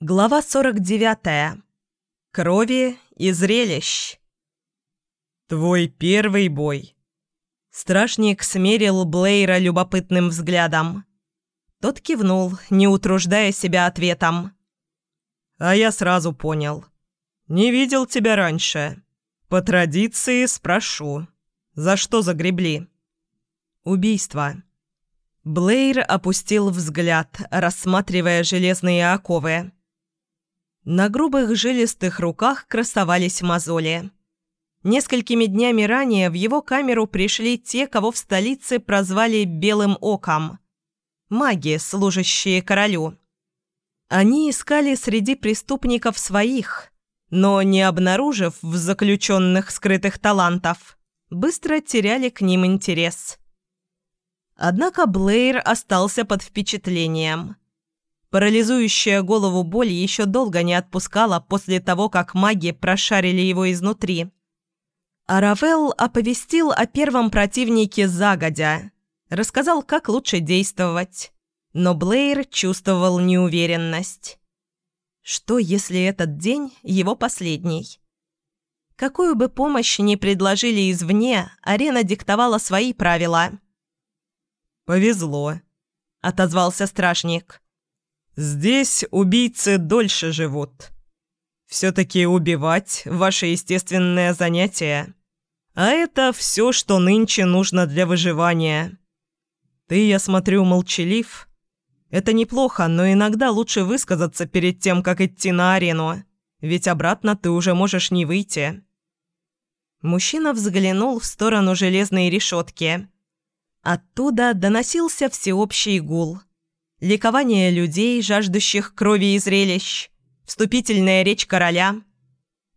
Глава 49. Крови и зрелищ. «Твой первый бой». Страшник смерил Блейра любопытным взглядом. Тот кивнул, не утруждая себя ответом. «А я сразу понял. Не видел тебя раньше. По традиции спрошу. За что загребли?» «Убийство». Блейр опустил взгляд, рассматривая железные оковы. На грубых жилистых руках красовались мозоли. Несколькими днями ранее в его камеру пришли те, кого в столице прозвали «белым оком» – маги, служащие королю. Они искали среди преступников своих, но, не обнаружив в заключенных скрытых талантов, быстро теряли к ним интерес. Однако Блейр остался под впечатлением – Парализующая голову боль еще долго не отпускала после того, как маги прошарили его изнутри. Аравел оповестил о первом противнике загодя, рассказал, как лучше действовать. Но Блейр чувствовал неуверенность. Что, если этот день его последний? Какую бы помощь ни предложили извне, арена диктовала свои правила. «Повезло», — отозвался стражник. Здесь убийцы дольше живут. Все-таки убивать – ваше естественное занятие. А это все, что нынче нужно для выживания. Ты, я смотрю, молчалив. Это неплохо, но иногда лучше высказаться перед тем, как идти на арену, ведь обратно ты уже можешь не выйти. Мужчина взглянул в сторону железной решетки. Оттуда доносился всеобщий гул – ликование людей, жаждущих крови и зрелищ, вступительная речь короля.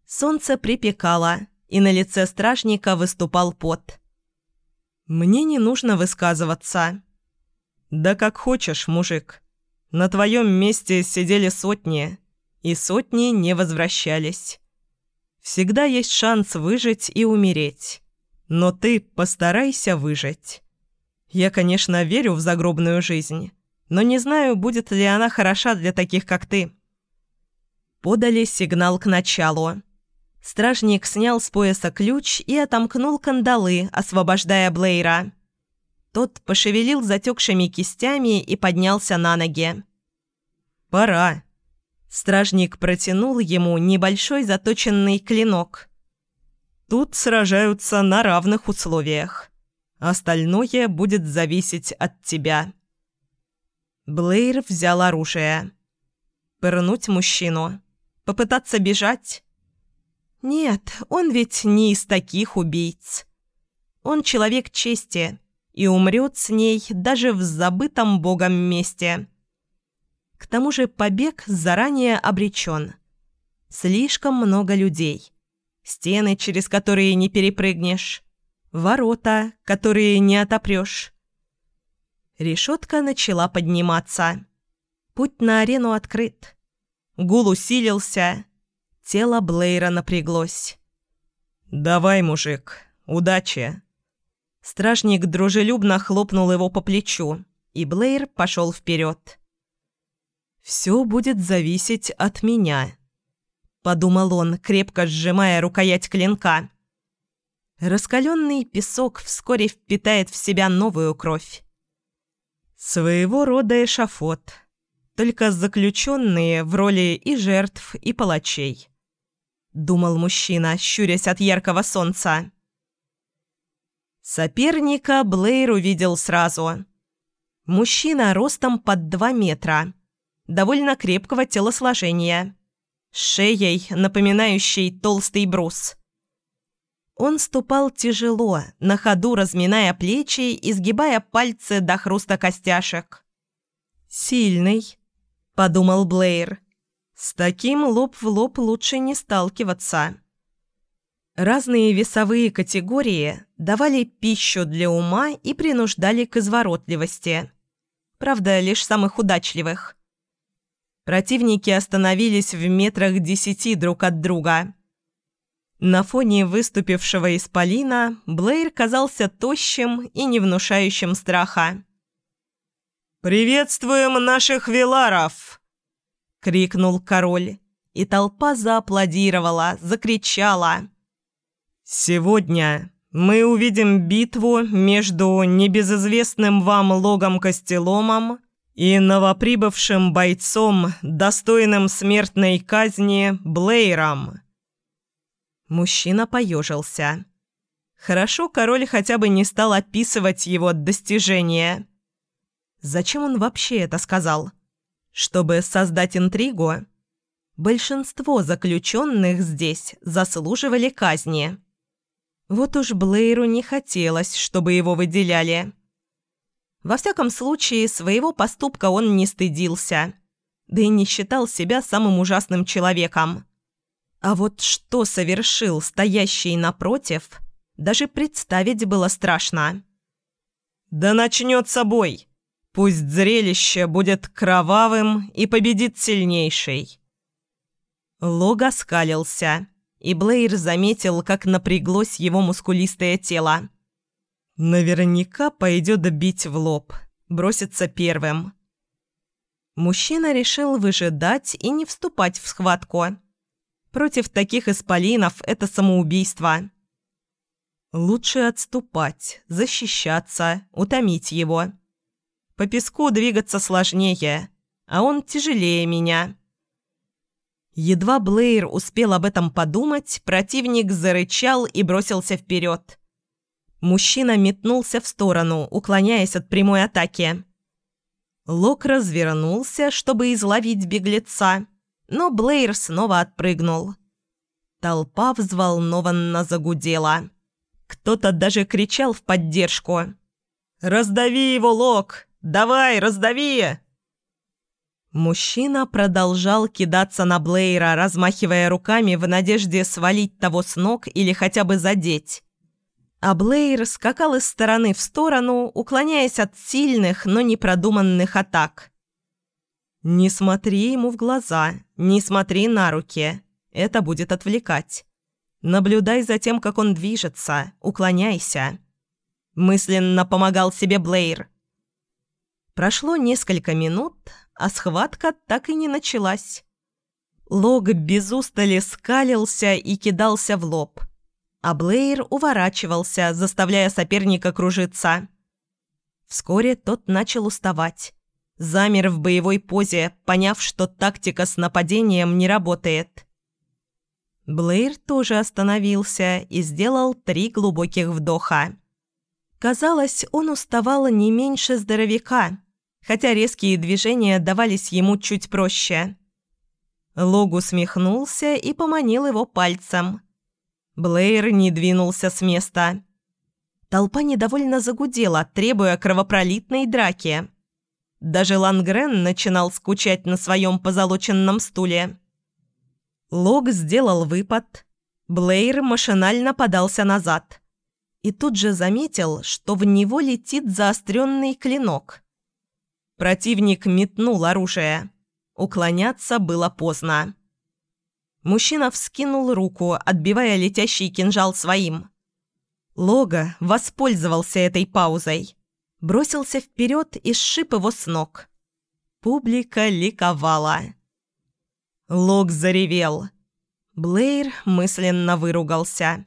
Солнце припекало, и на лице стражника выступал пот. «Мне не нужно высказываться». «Да как хочешь, мужик. На твоем месте сидели сотни, и сотни не возвращались. Всегда есть шанс выжить и умереть, но ты постарайся выжить. Я, конечно, верю в загробную жизнь» но не знаю, будет ли она хороша для таких, как ты». Подали сигнал к началу. Стражник снял с пояса ключ и отомкнул кандалы, освобождая Блейра. Тот пошевелил затекшими кистями и поднялся на ноги. «Пора». Стражник протянул ему небольшой заточенный клинок. «Тут сражаются на равных условиях. Остальное будет зависеть от тебя». Блейр взял оружие. Пырнуть мужчину. Попытаться бежать? Нет, он ведь не из таких убийц. Он человек чести и умрет с ней даже в забытом богом месте. К тому же побег заранее обречен. Слишком много людей. Стены, через которые не перепрыгнешь. Ворота, которые не отопрешь. Решетка начала подниматься. Путь на арену открыт. Гул усилился. Тело Блейра напряглось. «Давай, мужик, удачи!» Стражник дружелюбно хлопнул его по плечу, и Блейр пошел вперед. «Все будет зависеть от меня», — подумал он, крепко сжимая рукоять клинка. Раскаленный песок вскоре впитает в себя новую кровь. Своего рода эшафот, только заключенные в роли и жертв, и палачей. Думал мужчина, щурясь от яркого солнца. Соперника Блейр увидел сразу. Мужчина ростом под два метра, довольно крепкого телосложения, шеей, напоминающей толстый брус – он ступал тяжело, на ходу разминая плечи и сгибая пальцы до хруста костяшек. «Сильный», — подумал Блейр. «С таким лоб в лоб лучше не сталкиваться». Разные весовые категории давали пищу для ума и принуждали к изворотливости. Правда, лишь самых удачливых. Противники остановились в метрах десяти друг от друга – на фоне выступившего исполина Блейр казался тощим и не внушающим страха. «Приветствуем наших виларов!» крикнул король, и толпа зааплодировала, закричала. «Сегодня мы увидим битву между небезызвестным вам Логом Костеломом и новоприбывшим бойцом, достойным смертной казни, Блейром». Мужчина поежился. Хорошо, король хотя бы не стал описывать его достижения. Зачем он вообще это сказал? Чтобы создать интригу? Большинство заключенных здесь заслуживали казни. Вот уж Блейру не хотелось, чтобы его выделяли. Во всяком случае, своего поступка он не стыдился, да и не считал себя самым ужасным человеком. А вот что совершил стоящий напротив, даже представить было страшно. «Да начнется бой! Пусть зрелище будет кровавым и победит сильнейший!» Лога скалился, и Блейр заметил, как напряглось его мускулистое тело. Наверняка пойдет бить в лоб, бросится первым. Мужчина решил выжидать и не вступать в схватку. Против таких исполинов это самоубийство. Лучше отступать, защищаться, утомить его. По песку двигаться сложнее, а он тяжелее меня. Едва Блейр успел об этом подумать, противник зарычал и бросился вперед. Мужчина метнулся в сторону, уклоняясь от прямой атаки. Лок развернулся, чтобы изловить беглеца, но Блейр снова отпрыгнул. Толпа взволнованно загудела. Кто-то даже кричал в поддержку. «Раздави его, Лок! Давай, раздави!» Мужчина продолжал кидаться на Блейра, размахивая руками в надежде свалить того с ног или хотя бы задеть. А Блейр скакал из стороны в сторону, уклоняясь от сильных, но непродуманных атак. «Не смотри ему в глаза, не смотри на руки. Это будет отвлекать. Наблюдай за тем, как он движется, уклоняйся». Мысленно помогал себе Блейр. Прошло несколько минут, а схватка так и не началась. Лог без устали скалился и кидался в лоб, а Блейр уворачивался, заставляя соперника кружиться. Вскоре тот начал уставать. Замер в боевой позе, поняв, что тактика с нападением не работает. Блейр тоже остановился и сделал три глубоких вдоха. Казалось, он уставал не меньше здоровяка – хотя резкие движения давались ему чуть проще. Логу смехнулся и поманил его пальцем. Блейр не двинулся с места. Толпа недовольно загудела, требуя кровопролитной драки. Даже Лангрен начинал скучать на своем позолоченном стуле. Лог сделал выпад. Блейр машинально подался назад. И тут же заметил, что в него летит заостренный клинок. Противник метнул оружие. Уклоняться было поздно. Мужчина вскинул руку, отбивая летящий кинжал своим. Лога воспользовался этой паузой. Бросился вперед и сшиб его с ног. Публика ликовала. Лог заревел. Блейр мысленно выругался.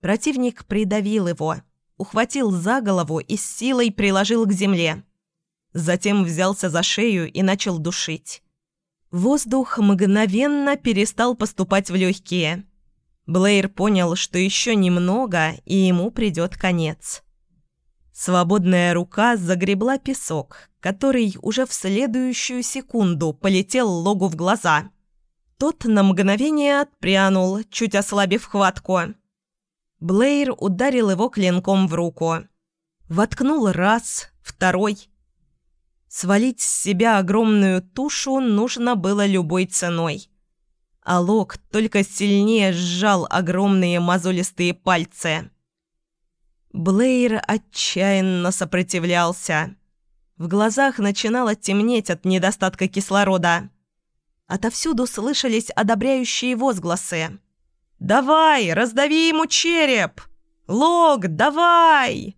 Противник придавил его, ухватил за голову и с силой приложил к земле. Затем взялся за шею и начал душить. Воздух мгновенно перестал поступать в легкие. Блейр понял, что еще немного, и ему придет конец. Свободная рука загребла песок, который уже в следующую секунду полетел Логу в глаза. Тот на мгновение отпрянул, чуть ослабив хватку. Блейр ударил его клинком в руку. Воткнул раз, второй – Свалить с себя огромную тушу нужно было любой ценой. А Лок только сильнее сжал огромные мозолистые пальцы. Блейр отчаянно сопротивлялся. В глазах начинало темнеть от недостатка кислорода. Отовсюду слышались одобряющие возгласы. «Давай, раздави ему череп! Лог, давай!»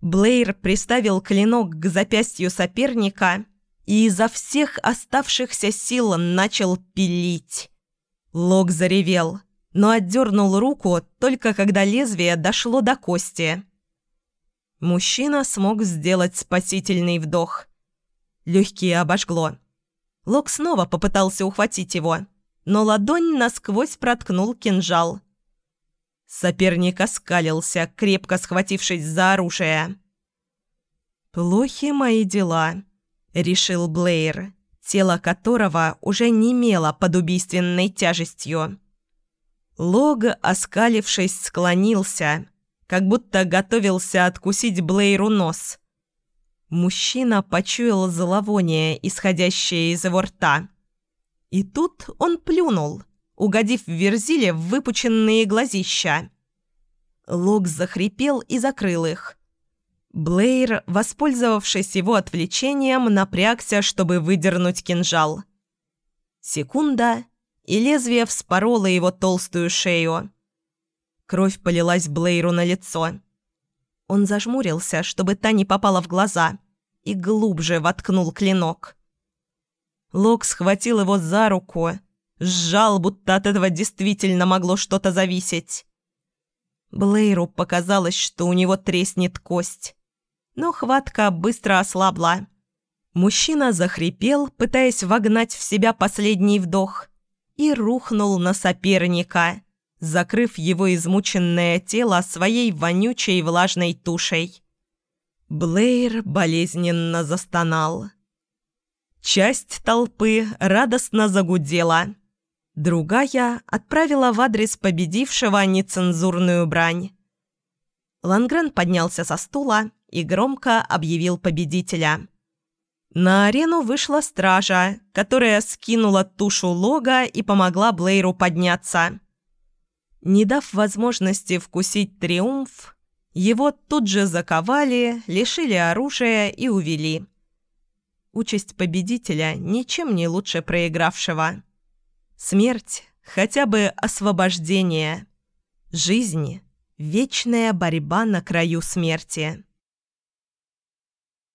Блейр приставил клинок к запястью соперника и изо всех оставшихся сил начал пилить. Лок заревел, но отдернул руку только когда лезвие дошло до кости. Мужчина смог сделать спасительный вдох. Легкие обожгло. Лок снова попытался ухватить его, но ладонь насквозь проткнул кинжал. Соперник оскалился, крепко схватившись за оружие. «Плохи мои дела», — решил Блэйр, тело которого уже немело под убийственной тяжестью. Лог, оскалившись, склонился, как будто готовился откусить Блэйру нос. Мужчина почуял зловоние, исходящее из его рта. И тут он плюнул, угодив Верзиле в выпученные глазища. Лог захрипел и закрыл их. Блэйр, воспользовавшись его отвлечением, напрягся, чтобы выдернуть кинжал. Секунда, и лезвие вспороло его толстую шею. Кровь полилась Блэйру на лицо. Он зажмурился, чтобы та не попала в глаза, и глубже воткнул клинок. Лок схватил его за руку, сжал, будто от этого действительно могло что-то зависеть. Блэйру показалось, что у него треснет кость но хватка быстро ослабла. Мужчина захрипел, пытаясь вогнать в себя последний вдох, и рухнул на соперника, закрыв его измученное тело своей вонючей влажной тушей. Блэйр болезненно застонал. Часть толпы радостно загудела. Другая отправила в адрес победившего нецензурную брань. Лангрен поднялся со стула и громко объявил победителя. На арену вышла стража, которая скинула тушу лога и помогла Блейру подняться. Не дав возможности вкусить триумф, его тут же заковали, лишили оружия и увели. Участь победителя ничем не лучше проигравшего. Смерть – хотя бы освобождение. Жизнь – вечная борьба на краю смерти.